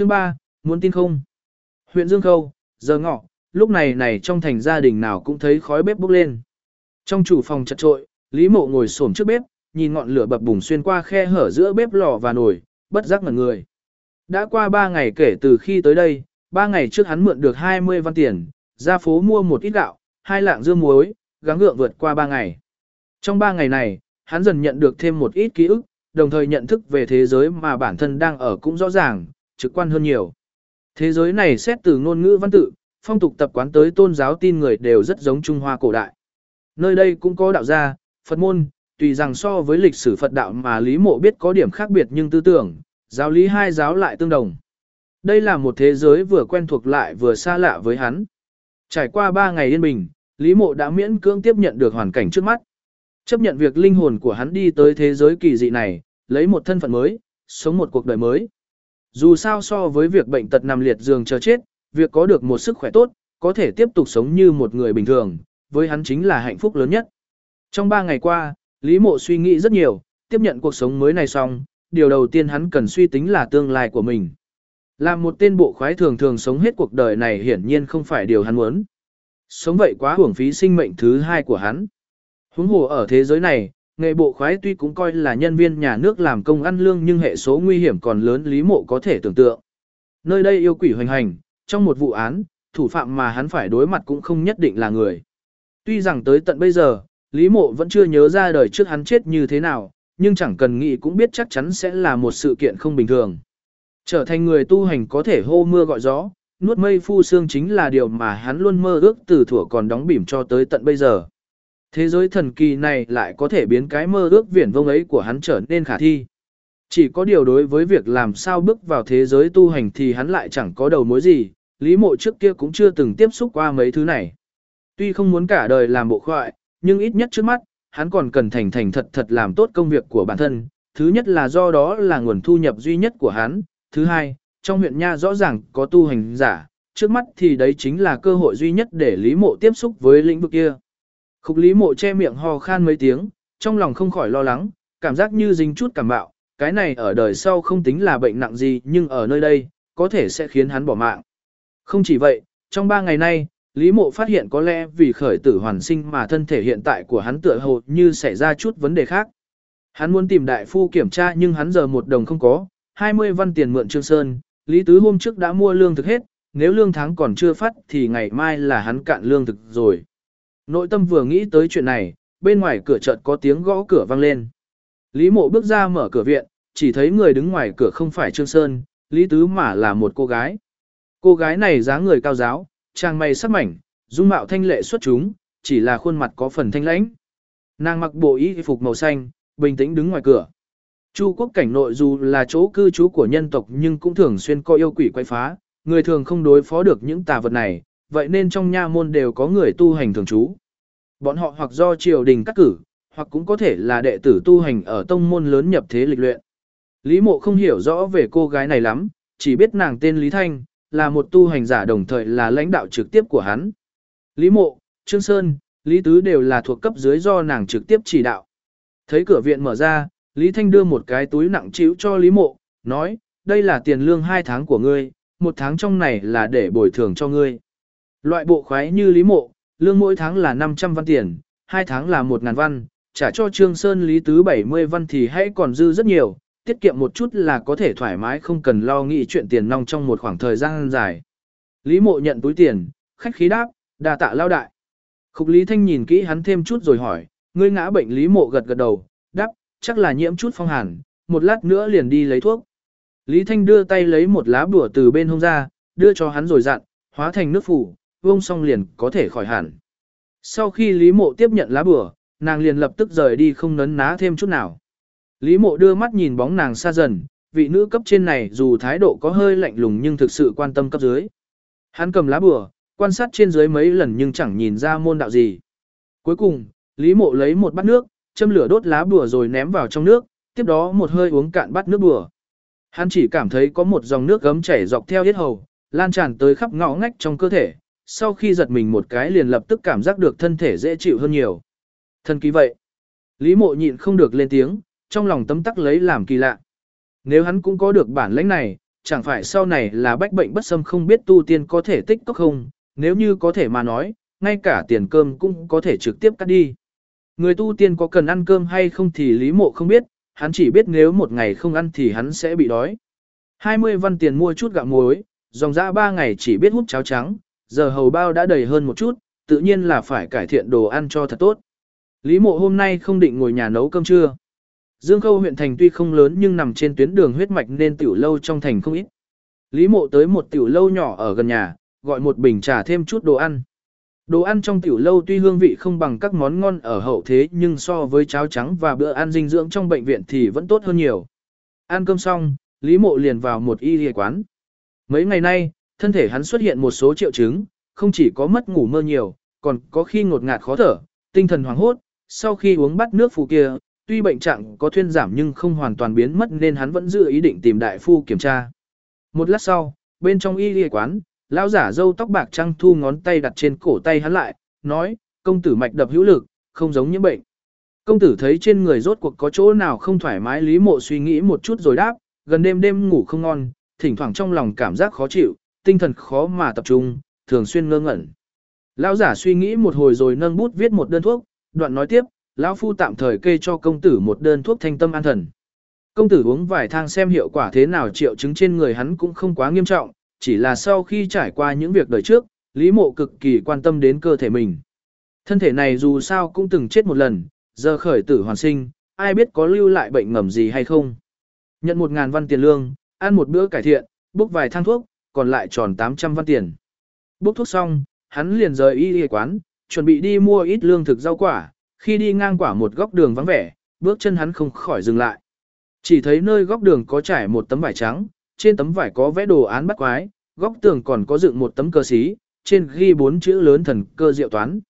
Chương 3, muốn tin không? Huyện Dương Khâu, giờ ngọ, lúc này này trong thành gia đình nào cũng thấy khói bếp bốc lên. Trong chủ phòng chật trội, Lý Mộ ngồi xổm trước bếp, nhìn ngọn lửa bập bùng xuyên qua khe hở giữa bếp lò và nồi, bất giác ngẩn người. Đã qua 3 ngày kể từ khi tới đây, 3 ngày trước hắn mượn được 20 văn tiền, ra phố mua một ít gạo, hai lạng dưa muối, gắng gượng vượt qua 3 ngày. Trong 3 ngày này, hắn dần nhận được thêm một ít ký ức, đồng thời nhận thức về thế giới mà bản thân đang ở cũng rõ ràng, trực quan hơn nhiều. Thế giới này xét từ ngôn ngữ văn tự, phong tục tập quán tới tôn giáo tin người đều rất giống Trung Hoa cổ đại. Nơi đây cũng có đạo gia, Phật môn, tùy rằng so với lịch sử Phật đạo mà Lý Mộ biết có điểm khác biệt nhưng tư tưởng, giáo lý hai giáo lại tương đồng. Đây là một thế giới vừa quen thuộc lại vừa xa lạ với hắn. Trải qua 3 ngày yên bình, Lý Mộ đã miễn cưỡng tiếp nhận được hoàn cảnh trước mắt. Chấp nhận việc linh hồn của hắn đi tới thế giới kỳ dị này, lấy một thân phận mới, sống một cuộc đời mới. Dù sao so với việc bệnh tật nằm liệt giường chờ chết, việc có được một sức khỏe tốt, có thể tiếp tục sống như một người bình thường, với hắn chính là hạnh phúc lớn nhất. Trong 3 ngày qua, Lý Mộ suy nghĩ rất nhiều, tiếp nhận cuộc sống mới này xong, điều đầu tiên hắn cần suy tính là tương lai của mình. Làm một tên bộ khoái thường thường sống hết cuộc đời này hiển nhiên không phải điều hắn muốn. Sống vậy quá hưởng phí sinh mệnh thứ hai của hắn. Huống hồ ở thế giới này, nghề bộ khoái tuy cũng coi là nhân viên nhà nước làm công ăn lương nhưng hệ số nguy hiểm còn lớn Lý Mộ có thể tưởng tượng. Nơi đây yêu quỷ hoành hành, trong một vụ án, thủ phạm mà hắn phải đối mặt cũng không nhất định là người. Tuy rằng tới tận bây giờ, Lý Mộ vẫn chưa nhớ ra đời trước hắn chết như thế nào, nhưng chẳng cần nghĩ cũng biết chắc chắn sẽ là một sự kiện không bình thường. Trở thành người tu hành có thể hô mưa gọi gió, nuốt mây phu xương chính là điều mà hắn luôn mơ ước từ thuở còn đóng bỉm cho tới tận bây giờ. Thế giới thần kỳ này lại có thể biến cái mơ ước viển vông ấy của hắn trở nên khả thi. Chỉ có điều đối với việc làm sao bước vào thế giới tu hành thì hắn lại chẳng có đầu mối gì, Lý Mộ trước kia cũng chưa từng tiếp xúc qua mấy thứ này. Tuy không muốn cả đời làm bộ khoại, nhưng ít nhất trước mắt, hắn còn cần thành thành thật thật làm tốt công việc của bản thân. Thứ nhất là do đó là nguồn thu nhập duy nhất của hắn. Thứ hai, trong huyện Nha rõ ràng có tu hành giả, trước mắt thì đấy chính là cơ hội duy nhất để Lý Mộ tiếp xúc với lĩnh vực kia. Khúc Lý Mộ che miệng ho khan mấy tiếng, trong lòng không khỏi lo lắng, cảm giác như dính chút cảm bạo, cái này ở đời sau không tính là bệnh nặng gì nhưng ở nơi đây, có thể sẽ khiến hắn bỏ mạng. Không chỉ vậy, trong ba ngày nay, Lý Mộ phát hiện có lẽ vì khởi tử hoàn sinh mà thân thể hiện tại của hắn tựa hồ như xảy ra chút vấn đề khác. Hắn muốn tìm đại phu kiểm tra nhưng hắn giờ một đồng không có, 20 văn tiền mượn Trương Sơn, Lý Tứ hôm trước đã mua lương thực hết, nếu lương tháng còn chưa phát thì ngày mai là hắn cạn lương thực rồi. Nội tâm vừa nghĩ tới chuyện này, bên ngoài cửa chợt có tiếng gõ cửa vang lên. Lý Mộ bước ra mở cửa viện, chỉ thấy người đứng ngoài cửa không phải Trương Sơn, Lý Tứ mà là một cô gái. Cô gái này dáng người cao giáo, trang mày sắc mảnh, dung mạo thanh lệ xuất chúng, chỉ là khuôn mặt có phần thanh lãnh. Nàng mặc bộ y phục màu xanh, bình tĩnh đứng ngoài cửa. Chu quốc cảnh nội dù là chỗ cư trú của nhân tộc nhưng cũng thường xuyên có yêu quỷ quay phá, người thường không đối phó được những tà vật này, vậy nên trong nha môn đều có người tu hành thường trú. Bọn họ hoặc do triều đình cắt cử, hoặc cũng có thể là đệ tử tu hành ở tông môn lớn nhập thế lịch luyện. Lý mộ không hiểu rõ về cô gái này lắm, chỉ biết nàng tên Lý Thanh, là một tu hành giả đồng thời là lãnh đạo trực tiếp của hắn. Lý Mộ, Trương Sơn, Lý Tứ đều là thuộc cấp dưới do nàng trực tiếp chỉ đạo. Thấy cửa viện mở ra, Lý Thanh đưa một cái túi nặng trĩu cho Lý Mộ, nói, đây là tiền lương hai tháng của ngươi, một tháng trong này là để bồi thường cho ngươi. Loại bộ khoái như Lý Mộ, lương mỗi tháng là 500 văn tiền, hai tháng là 1.000 văn, trả cho Trương Sơn Lý Tứ 70 văn thì hãy còn dư rất nhiều, tiết kiệm một chút là có thể thoải mái không cần lo nghĩ chuyện tiền nong trong một khoảng thời gian dài. Lý mộ nhận túi tiền, khách khí đáp, đà tạ lao đại. Khúc Lý Thanh nhìn kỹ hắn thêm chút rồi hỏi, ngươi ngã bệnh Lý mộ gật gật đầu, đáp, chắc là nhiễm chút phong hàn, một lát nữa liền đi lấy thuốc. Lý Thanh đưa tay lấy một lá bùa từ bên hông ra, đưa cho hắn rồi dặn, hóa thành nước phủ, vông xong liền có thể khỏi hẳn. Sau khi Lý Mộ tiếp nhận lá bùa, nàng liền lập tức rời đi không nấn ná thêm chút nào. Lý mộ đưa mắt nhìn bóng nàng xa dần, vị nữ cấp trên này dù thái độ có hơi lạnh lùng nhưng thực sự quan tâm cấp dưới. Hắn cầm lá bùa, quan sát trên dưới mấy lần nhưng chẳng nhìn ra môn đạo gì. Cuối cùng, Lý mộ lấy một bát nước, châm lửa đốt lá bùa rồi ném vào trong nước, tiếp đó một hơi uống cạn bát nước bùa. Hắn chỉ cảm thấy có một dòng nước gấm chảy dọc theo hết hầu, lan tràn tới khắp ngõ ngách trong cơ thể, sau khi giật mình một cái liền lập tức cảm giác được thân thể dễ chịu hơn nhiều. Thân kỳ vậy. Lý mộ nhịn không được lên tiếng, trong lòng tấm tắc lấy làm kỳ lạ. Nếu hắn cũng có được bản lãnh này, chẳng phải sau này là bách bệnh bất xâm không biết tu tiên có thể tích cốc không, nếu như có thể mà nói, ngay cả tiền cơm cũng có thể trực tiếp cắt đi. Người tu tiên có cần ăn cơm hay không thì Lý Mộ không biết, hắn chỉ biết nếu một ngày không ăn thì hắn sẽ bị đói. 20 văn tiền mua chút gạo muối, dòng dã 3 ngày chỉ biết hút cháo trắng, giờ hầu bao đã đầy hơn một chút, tự nhiên là phải cải thiện đồ ăn cho thật tốt. Lý mộ hôm nay không định ngồi nhà nấu cơm trưa. Dương Khâu huyện thành tuy không lớn nhưng nằm trên tuyến đường huyết mạch nên tiểu lâu trong thành không ít. Lý mộ tới một tiểu lâu nhỏ ở gần nhà, gọi một bình trà thêm chút đồ ăn. Đồ ăn trong tiểu lâu tuy hương vị không bằng các món ngon ở hậu thế nhưng so với cháo trắng và bữa ăn dinh dưỡng trong bệnh viện thì vẫn tốt hơn nhiều. Ăn cơm xong, Lý Mộ liền vào một y y quán. Mấy ngày nay, thân thể hắn xuất hiện một số triệu chứng, không chỉ có mất ngủ mơ nhiều, còn có khi ngột ngạt khó thở, tinh thần hoảng hốt, sau khi uống bát nước phù kia, tuy bệnh trạng có thuyên giảm nhưng không hoàn toàn biến mất nên hắn vẫn giữ ý định tìm đại phu kiểm tra. Một lát sau, bên trong y y quán, lão giả râu tóc bạc trăng thu ngón tay đặt trên cổ tay hắn lại, nói, công tử mạch đập hữu lực, không giống những bệnh. Công tử thấy trên người rốt cuộc có chỗ nào không thoải mái lý mộ suy nghĩ một chút rồi đáp, gần đêm đêm ngủ không ngon, thỉnh thoảng trong lòng cảm giác khó chịu, tinh thần khó mà tập trung, thường xuyên ngơ ngẩn. Lão giả suy nghĩ một hồi rồi nâng bút viết một đơn thuốc, đoạn nói tiếp, lão phu tạm thời kê cho công tử một đơn thuốc thanh tâm an thần. Công tử uống vài thang xem hiệu quả thế nào triệu chứng trên người hắn cũng không quá nghiêm trọng, chỉ là sau khi trải qua những việc đời trước, Lý Mộ cực kỳ quan tâm đến cơ thể mình. Thân thể này dù sao cũng từng chết một lần, giờ khởi tử hoàn sinh, ai biết có lưu lại bệnh ngầm gì hay không. Nhận một ngàn văn tiền lương, ăn một bữa cải thiện, bốc vài thang thuốc, còn lại tròn 800 văn tiền. Bốc thuốc xong, hắn liền rời y y quán, chuẩn bị đi mua ít lương thực rau quả, khi đi ngang quả một góc đường vắng vẻ, bước chân hắn không khỏi dừng lại. Chỉ thấy nơi góc đường có trải một tấm vải trắng, trên tấm vải có vẽ đồ án bắt quái, góc tường còn có dựng một tấm cơ xí, trên ghi bốn chữ lớn thần cơ diệu toán.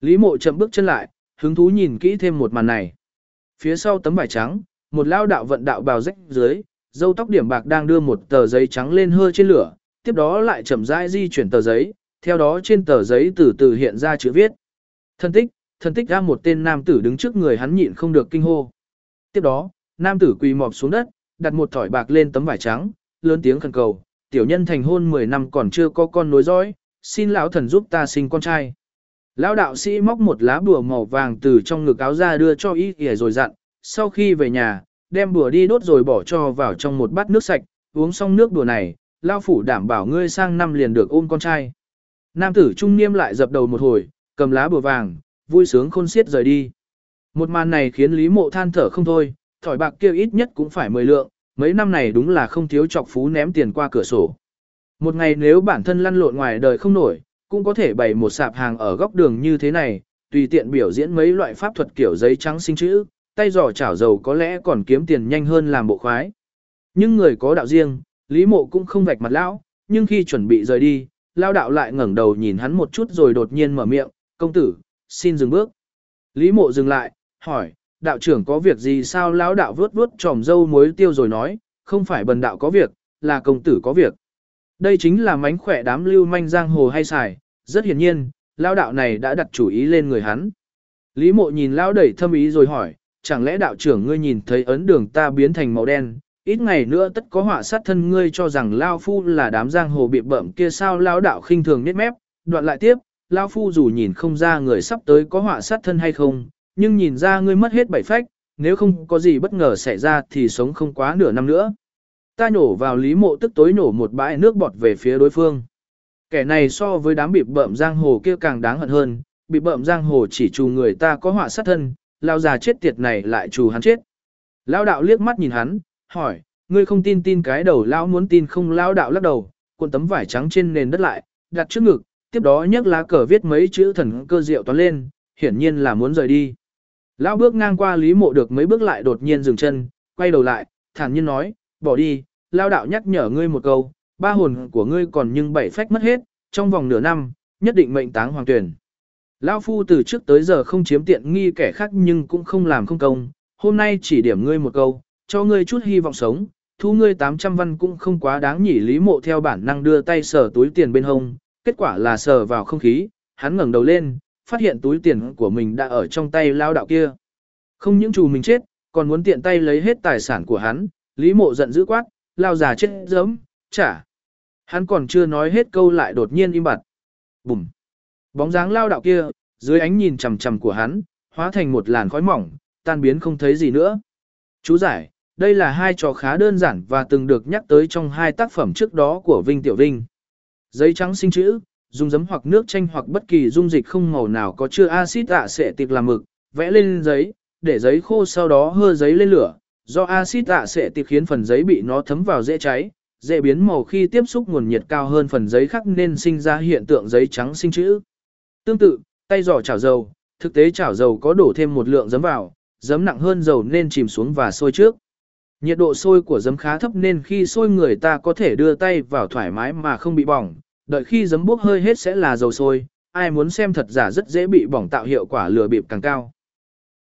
Lý mộ chậm bước chân lại, hứng thú nhìn kỹ thêm một màn này. Phía sau tấm vải trắng, một lao đạo vận đạo bào rách dưới, dâu tóc điểm bạc đang đưa một tờ giấy trắng lên hơi trên lửa, tiếp đó lại chậm rãi di chuyển tờ giấy, theo đó trên tờ giấy từ từ hiện ra chữ viết. Thân tích, thân tích ra một tên nam tử đứng trước người hắn nhịn không được kinh hô. Tiếp đó, nam tử quỳ mọp xuống đất, đặt một thỏi bạc lên tấm vải trắng, lớn tiếng khẩn cầu, tiểu nhân thành hôn 10 năm còn chưa có con nối dõi, xin lão thần giúp ta sinh con trai. Lão đạo sĩ móc một lá bùa màu vàng từ trong ngực áo ra đưa cho y kìa rồi dặn, sau khi về nhà, đem bùa đi đốt rồi bỏ cho vào trong một bát nước sạch, uống xong nước bùa này, lao phủ đảm bảo ngươi sang năm liền được ôm con trai. Nam tử trung niêm lại dập đầu một hồi, cầm lá bùa vàng, vui sướng khôn xiết rời đi. Một màn này khiến Lý Mộ than thở không thôi, thỏi bạc kia ít nhất cũng phải mười lượng, mấy năm này đúng là không thiếu chọc phú ném tiền qua cửa sổ. Một ngày nếu bản thân lăn lộn ngoài đời không nổi, cũng có thể bày một sạp hàng ở góc đường như thế này, tùy tiện biểu diễn mấy loại pháp thuật kiểu giấy trắng sinh chữ, tay giỏ chảo dầu có lẽ còn kiếm tiền nhanh hơn làm bộ khoái. Nhưng người có đạo riêng, Lý Mộ cũng không vạch mặt lão, nhưng khi chuẩn bị rời đi, lao đạo lại ngẩng đầu nhìn hắn một chút rồi đột nhiên mở miệng, công tử, xin dừng bước. Lý Mộ dừng lại, hỏi, đạo trưởng có việc gì sao lão đạo vớt vớt tròm dâu muối tiêu rồi nói, không phải bần đạo có việc, là công tử có việc. Đây chính là mánh khỏe đám lưu manh giang hồ hay xài, rất hiển nhiên, lão đạo này đã đặt chủ ý lên người hắn. Lý mộ nhìn lão đẩy thâm ý rồi hỏi, chẳng lẽ đạo trưởng ngươi nhìn thấy ấn đường ta biến thành màu đen, ít ngày nữa tất có họa sát thân ngươi cho rằng Lao Phu là đám giang hồ bị bợm kia sao Lao đạo khinh thường nết mép, đoạn lại tiếp, Lao Phu dù nhìn không ra người sắp tới có họa sát thân hay không, nhưng nhìn ra ngươi mất hết bảy phách, nếu không có gì bất ngờ xảy ra thì sống không quá nửa năm nữa. Ta nhổ vào lý mộ tức tối nổ một bãi nước bọt về phía đối phương. Kẻ này so với đám bịp bợm giang hồ kia càng đáng hận hơn, bị bợm giang hồ chỉ trù người ta có họa sát thân, lao già chết tiệt này lại trù hắn chết. Lao đạo liếc mắt nhìn hắn, hỏi, ngươi không tin tin cái đầu lao muốn tin không lao đạo lắc đầu, cuộn tấm vải trắng trên nền đất lại, đặt trước ngực, tiếp đó nhấc lá cờ viết mấy chữ thần cơ diệu toán lên, hiển nhiên là muốn rời đi. Lão bước ngang qua Lý Mộ được mấy bước lại đột nhiên dừng chân, quay đầu lại, thản nhiên nói, bỏ đi, lao đạo nhắc nhở ngươi một câu, ba hồn của ngươi còn nhưng bảy phách mất hết, trong vòng nửa năm, nhất định mệnh táng hoàng tuyển. Lão phu từ trước tới giờ không chiếm tiện nghi kẻ khác nhưng cũng không làm không công, hôm nay chỉ điểm ngươi một câu, cho ngươi chút hy vọng sống, thu ngươi 800 văn cũng không quá đáng nhỉ lý mộ theo bản năng đưa tay sờ túi tiền bên hông, kết quả là sờ vào không khí, hắn ngẩng đầu lên, phát hiện túi tiền của mình đã ở trong tay lao đạo kia. Không những chủ mình chết, còn muốn tiện tay lấy hết tài sản của hắn, Lý Mộ giận dữ quát, lao già chết giấm, chả. Hắn còn chưa nói hết câu lại đột nhiên im bặt. Bùm. Bóng dáng lao đạo kia, dưới ánh nhìn chằm chằm của hắn, hóa thành một làn khói mỏng, tan biến không thấy gì nữa. Chú giải, đây là hai trò khá đơn giản và từng được nhắc tới trong hai tác phẩm trước đó của Vinh Tiểu Vinh. Giấy trắng sinh chữ, dùng giấm hoặc nước chanh hoặc bất kỳ dung dịch không màu nào có chứa axit ạ sẽ tiệc làm mực, vẽ lên giấy, để giấy khô sau đó hơ giấy lên lửa. Do axit ạ sẽ tiệc khiến phần giấy bị nó thấm vào dễ cháy, dễ biến màu khi tiếp xúc nguồn nhiệt cao hơn phần giấy khác nên sinh ra hiện tượng giấy trắng sinh chữ. Tương tự, tay giỏ chảo dầu, thực tế chảo dầu có đổ thêm một lượng giấm vào, giấm nặng hơn dầu nên chìm xuống và sôi trước. Nhiệt độ sôi của giấm khá thấp nên khi sôi người ta có thể đưa tay vào thoải mái mà không bị bỏng, đợi khi giấm bốc hơi hết sẽ là dầu sôi, ai muốn xem thật giả rất dễ bị bỏng tạo hiệu quả lừa bịp càng cao.